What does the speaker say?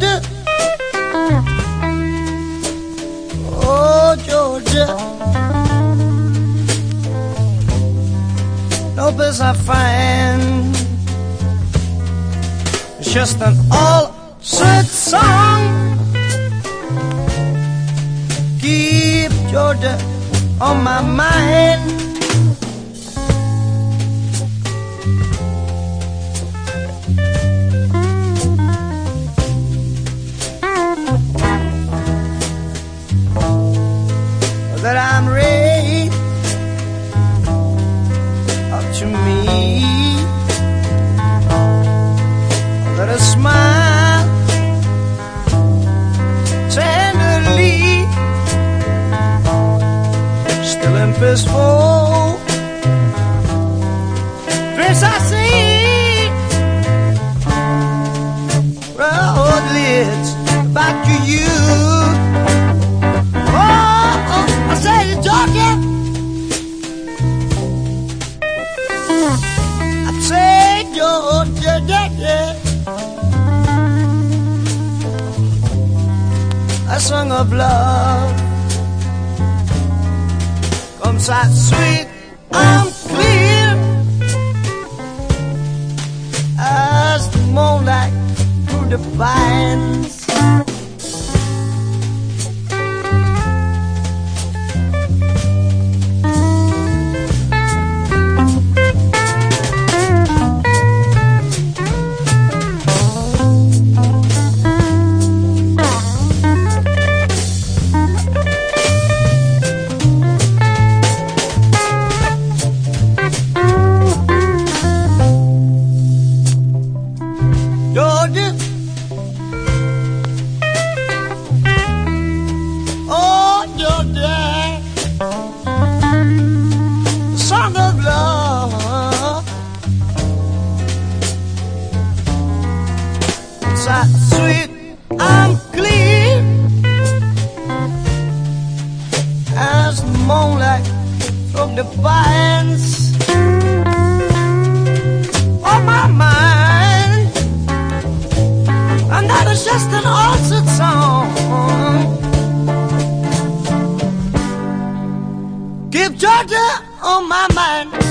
Georgia. Oh, Georgia. No place I find. It's just an all sweet song. Keep Georgia on my mind. That I'm raised up to me. Let I smile tenderly, still in peaceful dreams I see. Georgia, oh, yeah, yeah. A song of love comes out sweet and clear as the moonlight through the pines. Sweet and clear as moonlight from the pines on my mind. Just an song. Keep Georgia on my mind.